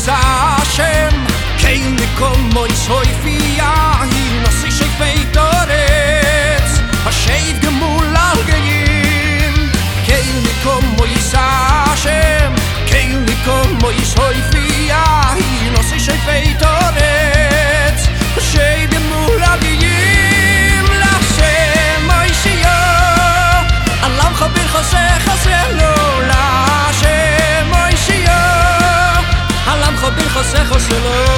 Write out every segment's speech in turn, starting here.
חסה חסה Hello.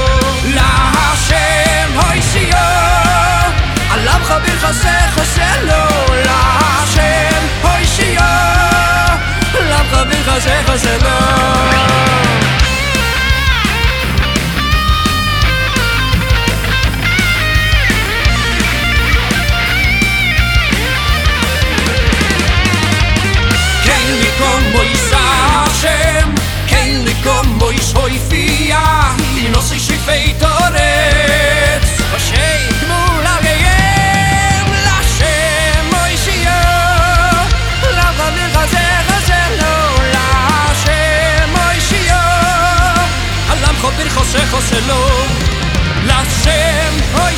שלו, לשם אוי